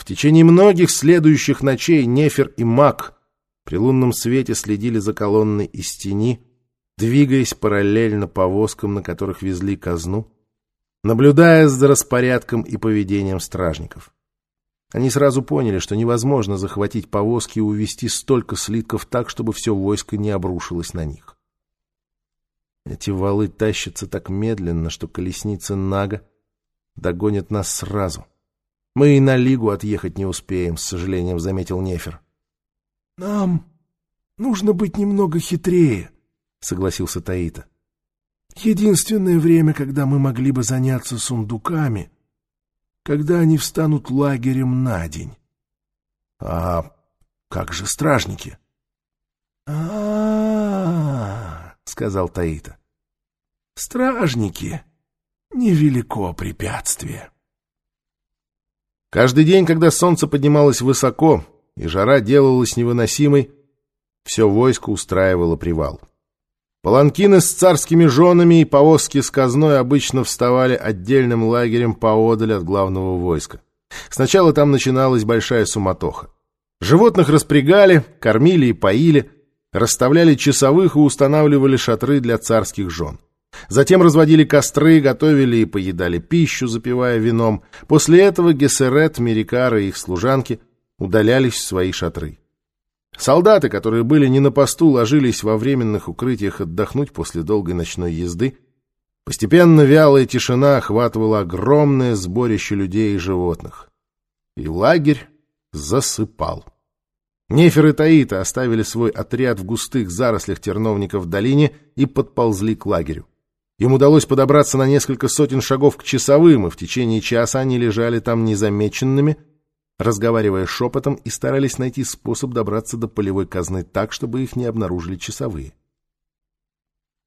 В течение многих следующих ночей Нефер и Мак при лунном свете следили за колонной из тени, двигаясь параллельно повозкам, на которых везли казну, наблюдая за распорядком и поведением стражников. Они сразу поняли, что невозможно захватить повозки и увести столько слитков так, чтобы все войско не обрушилось на них. Эти валы тащатся так медленно, что колесница Нага догонит нас сразу. Мы и на Лигу отъехать не успеем, с сожалением заметил Нефер. — Нам нужно быть немного хитрее, — согласился Таита. — Единственное время, когда мы могли бы заняться сундуками, когда они встанут лагерем на день. — А как же стражники? А — сказал Таита. — Стражники — невелико препятствие. Каждый день, когда солнце поднималось высоко и жара делалась невыносимой, все войско устраивало привал. Паланкины с царскими женами и повозки с казной обычно вставали отдельным лагерем поодаль от главного войска. Сначала там начиналась большая суматоха. Животных распрягали, кормили и поили, расставляли часовых и устанавливали шатры для царских жен. Затем разводили костры, готовили и поедали пищу, запивая вином. После этого Гессерет, Мерикара и их служанки удалялись в свои шатры. Солдаты, которые были не на посту, ложились во временных укрытиях отдохнуть после долгой ночной езды. Постепенно вялая тишина охватывала огромное сборище людей и животных. И лагерь засыпал. Нефер и Таита оставили свой отряд в густых зарослях терновника в долине и подползли к лагерю. Им удалось подобраться на несколько сотен шагов к часовым, и в течение часа они лежали там незамеченными, разговаривая шепотом и старались найти способ добраться до полевой казны так, чтобы их не обнаружили часовые.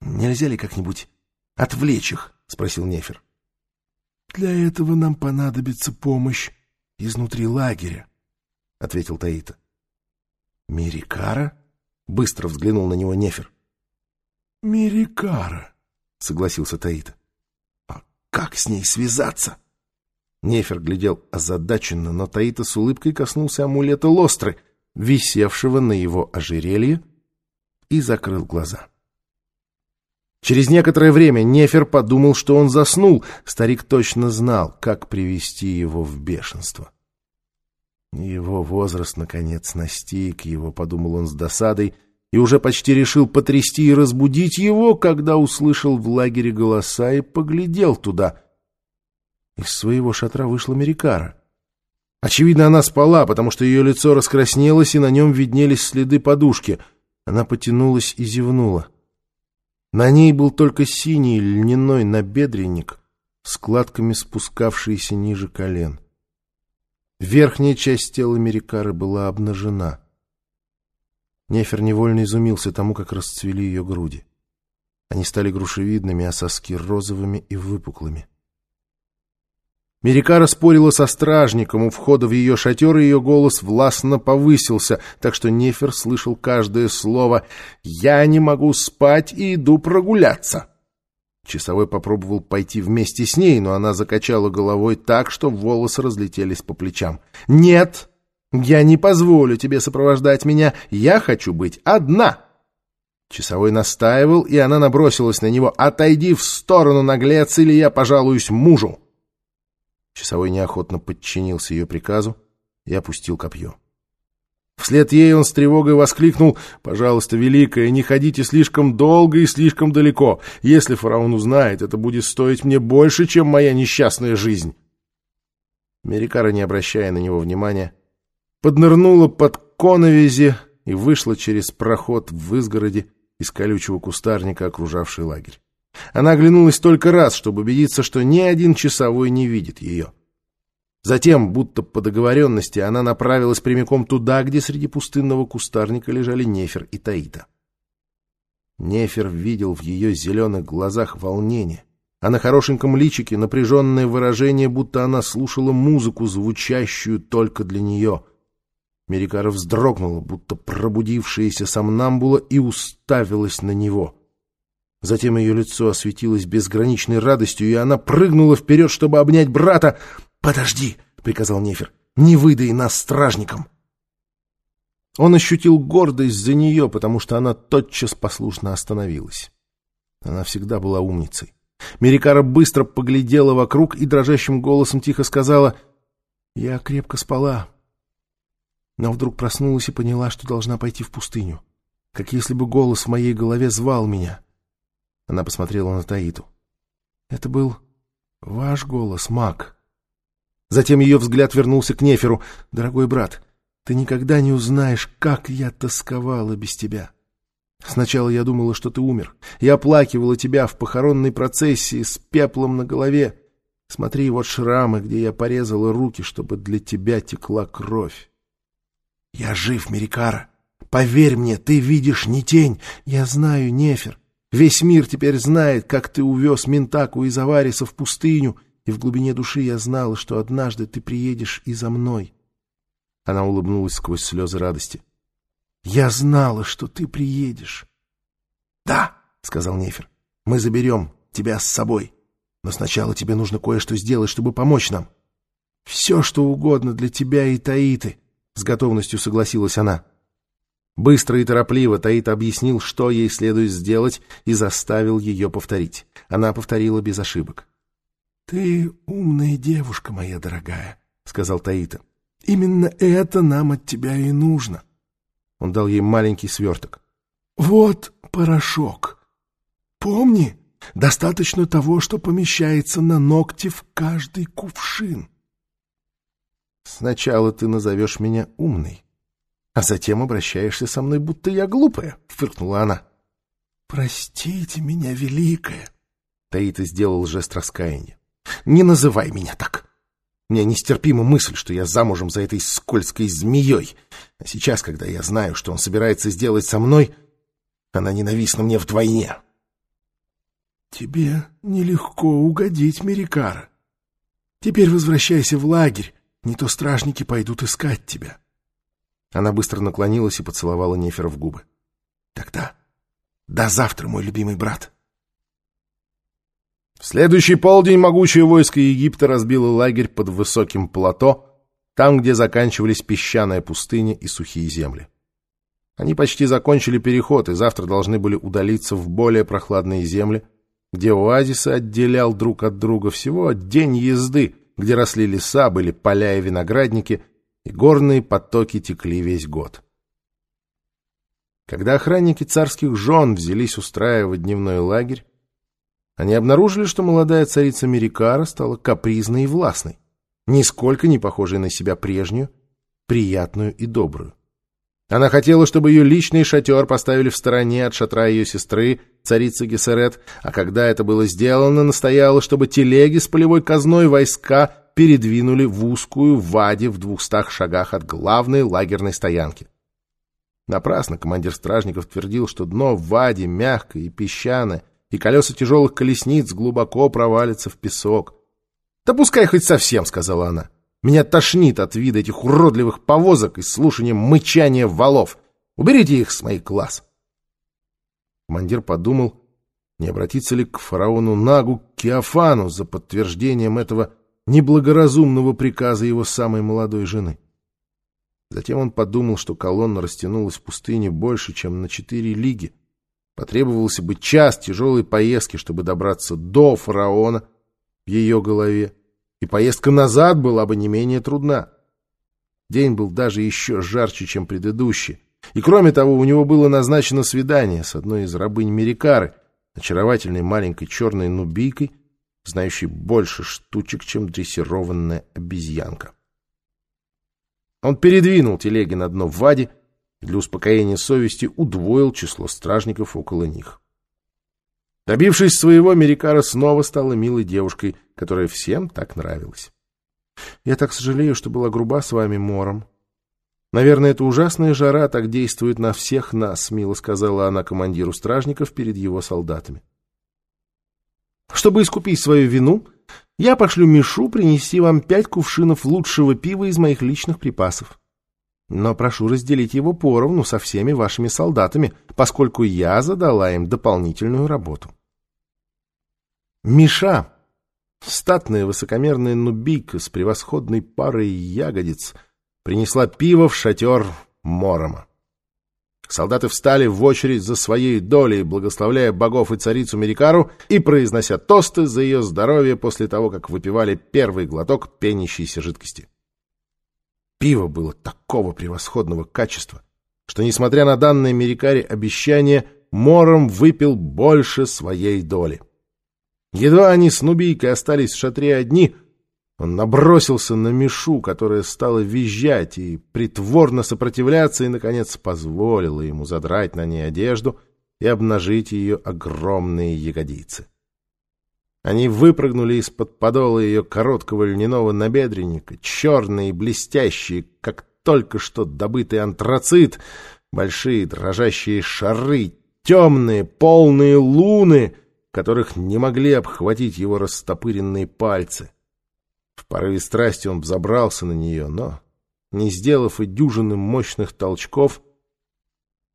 «Нельзя ли как-нибудь отвлечь их?» — спросил Нефер. «Для этого нам понадобится помощь изнутри лагеря», — ответил Таита. «Мирикара?» — быстро взглянул на него Нефер. «Мирикара», — согласился Таита. «А как с ней связаться?» Нефер глядел озадаченно, но Таита с улыбкой коснулся амулета Лостры, висевшего на его ожерелье, и закрыл глаза. Через некоторое время Нефер подумал, что он заснул. Старик точно знал, как привести его в бешенство. Его возраст, наконец, настиг его, подумал он с досадой, — и уже почти решил потрясти и разбудить его, когда услышал в лагере голоса и поглядел туда. Из своего шатра вышла Мерикара. Очевидно, она спала, потому что ее лицо раскраснелось, и на нем виднелись следы подушки. Она потянулась и зевнула. На ней был только синий льняной набедренник, складками спускавшийся ниже колен. Верхняя часть тела Мерикары была обнажена — Нефер невольно изумился тому, как расцвели ее груди. Они стали грушевидными, а соски розовыми и выпуклыми. Мерикара спорила со стражником у входа в ее шатер, и ее голос властно повысился, так что Нефер слышал каждое слово «Я не могу спать и иду прогуляться». Часовой попробовал пойти вместе с ней, но она закачала головой так, что волосы разлетелись по плечам. «Нет!» Я не позволю тебе сопровождать меня. Я хочу быть одна. Часовой настаивал, и она набросилась на него. «Отойди в сторону, наглец, или я пожалуюсь мужу!» Часовой неохотно подчинился ее приказу и опустил копье. Вслед ей он с тревогой воскликнул «Пожалуйста, Великая, не ходите слишком долго и слишком далеко. Если фараон узнает, это будет стоить мне больше, чем моя несчастная жизнь». Мерикара, не обращая на него внимания, поднырнула под коновизи и вышла через проход в изгороде из колючего кустарника, окружавший лагерь. Она оглянулась только раз, чтобы убедиться, что ни один часовой не видит ее. Затем, будто по договоренности, она направилась прямиком туда, где среди пустынного кустарника лежали Нефер и Таита. Нефер видел в ее зеленых глазах волнение, а на хорошеньком личике напряженное выражение, будто она слушала музыку, звучащую только для нее — Мерикара вздрогнула, будто пробудившаяся сомнамбула, и уставилась на него. Затем ее лицо осветилось безграничной радостью, и она прыгнула вперед, чтобы обнять брата. «Подожди!» — приказал Нефер. Не выдай нас стражникам!» Он ощутил гордость за нее, потому что она тотчас послушно остановилась. Она всегда была умницей. Мерикара быстро поглядела вокруг и дрожащим голосом тихо сказала «Я крепко спала». Но вдруг проснулась и поняла, что должна пойти в пустыню, как если бы голос в моей голове звал меня. Она посмотрела на Таиту. «Это был ваш голос, маг». Затем ее взгляд вернулся к Неферу. «Дорогой брат, ты никогда не узнаешь, как я тосковала без тебя. Сначала я думала, что ты умер. Я оплакивала тебя в похоронной процессии с пеплом на голове. Смотри, вот шрамы, где я порезала руки, чтобы для тебя текла кровь. Я жив, Мерикара. Поверь мне, ты видишь не тень. Я знаю, Нефер. Весь мир теперь знает, как ты увез Ментаку из Авариса в пустыню, и в глубине души я знала, что однажды ты приедешь и за мной. Она улыбнулась сквозь слезы радости. «Я знала, что ты приедешь». «Да», — сказал Нефер, — «мы заберем тебя с собой. Но сначала тебе нужно кое-что сделать, чтобы помочь нам». «Все, что угодно для тебя и Таиты», — с готовностью согласилась она. Быстро и торопливо Таит объяснил, что ей следует сделать, и заставил ее повторить. Она повторила без ошибок. «Ты умная девушка, моя дорогая», — сказал Таита. «Именно это нам от тебя и нужно». Он дал ей маленький сверток. «Вот порошок. Помни, достаточно того, что помещается на ногте в каждый кувшин». «Сначала ты назовешь меня умной, а затем обращаешься со мной, будто я глупая», — фыркнула она. «Простите меня, великая», — Таита сделал жест раскаяния. «Не называй меня так. Мне нестерпима мысль, что я замужем за этой скользкой змеей. А сейчас, когда я знаю, что он собирается сделать со мной, она ненавистна мне вдвойне. Тебе нелегко угодить, Мерикара. Теперь возвращайся в лагерь, не то стражники пойдут искать тебя. Она быстро наклонилась и поцеловала Нефера в губы. Тогда до завтра, мой любимый брат. В следующий полдень могучее войско Египта разбило лагерь под высоким плато, там, где заканчивались песчаная пустыня и сухие земли. Они почти закончили переход и завтра должны были удалиться в более прохладные земли, где оазисы отделял друг от друга всего день езды, где росли леса, были поля и виноградники, и горные потоки текли весь год. Когда охранники царских жен взялись устраивать дневной лагерь, они обнаружили, что молодая царица Мерикара стала капризной и властной, нисколько не похожей на себя прежнюю, приятную и добрую. Она хотела, чтобы ее личный шатер поставили в стороне от шатра ее сестры, царицы Гессерет, а когда это было сделано, настояла, чтобы телеги с полевой казной войска передвинули в узкую ваде в двухстах шагах от главной лагерной стоянки. Напрасно командир стражников твердил, что дно в ваде мягкое и песчаное, и колеса тяжелых колесниц глубоко провалятся в песок. «Да пускай хоть совсем», — сказала она. «Меня тошнит от вида этих уродливых повозок и слушания мычания валов. Уберите их с моих глаз». Командир подумал, не обратиться ли к фараону Нагу Кеофану за подтверждением этого неблагоразумного приказа его самой молодой жены. Затем он подумал, что колонна растянулась в пустыне больше, чем на четыре лиги, Потребовался бы час тяжелой поездки, чтобы добраться до фараона в ее голове, и поездка назад была бы не менее трудна. День был даже еще жарче, чем предыдущий. И кроме того, у него было назначено свидание с одной из рабынь Мерикары, очаровательной маленькой черной нубийкой, знающей больше штучек, чем дрессированная обезьянка. Он передвинул телеги на дно в ваде для успокоения совести удвоил число стражников около них. Добившись своего, Мерикара снова стала милой девушкой, которая всем так нравилась. «Я так сожалею, что была груба с вами, Мором. Наверное, эта ужасная жара так действует на всех нас», — мило сказала она командиру стражников перед его солдатами. «Чтобы искупить свою вину, я пошлю Мишу принести вам пять кувшинов лучшего пива из моих личных припасов. Но прошу разделить его поровну со всеми вашими солдатами, поскольку я задала им дополнительную работу. Миша Статная высокомерная нубийка с превосходной парой ягодиц принесла пиво в шатер Морома. Солдаты встали в очередь за своей долей, благословляя богов и царицу Мерикару и произнося тосты за ее здоровье после того, как выпивали первый глоток пенящейся жидкости. Пиво было такого превосходного качества, что, несмотря на данное Мерикаре обещание, Мором выпил больше своей доли. Едва они с Нубийкой остались в шатре одни — он набросился на Мишу, которая стала визжать и притворно сопротивляться, и, наконец, позволила ему задрать на ней одежду и обнажить ее огромные ягодицы. Они выпрыгнули из-под подола ее короткого льняного набедренника, черные и блестящие, как только что добытый антрацит, большие дрожащие шары, темные, полные луны, которых не могли обхватить его растопыренные пальцы. В порыве страсти он взобрался на нее, но, не сделав и дюжины мощных толчков,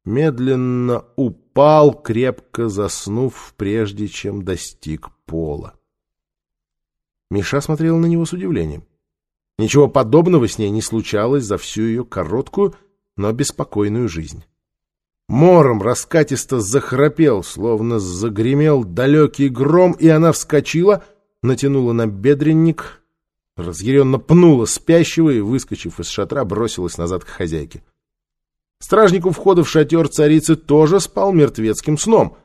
медленно упал, крепко заснув, прежде чем достиг пола. Миша смотрел на него с удивлением. Ничего подобного с ней не случалось за всю ее короткую, но беспокойную жизнь. Мором раскатисто захрапел, словно загремел далекий гром, и она вскочила, натянула на бедренник разъяренно пнула спящего и, выскочив из шатра, бросилась назад к хозяйке. Стражник у входа в шатер царицы тоже спал мертвецким сном.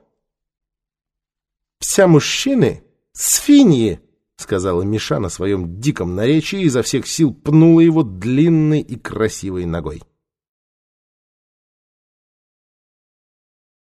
«Вся мужчины — свиньи!» — сказала Миша на своем диком наречии и изо всех сил пнула его длинной и красивой ногой.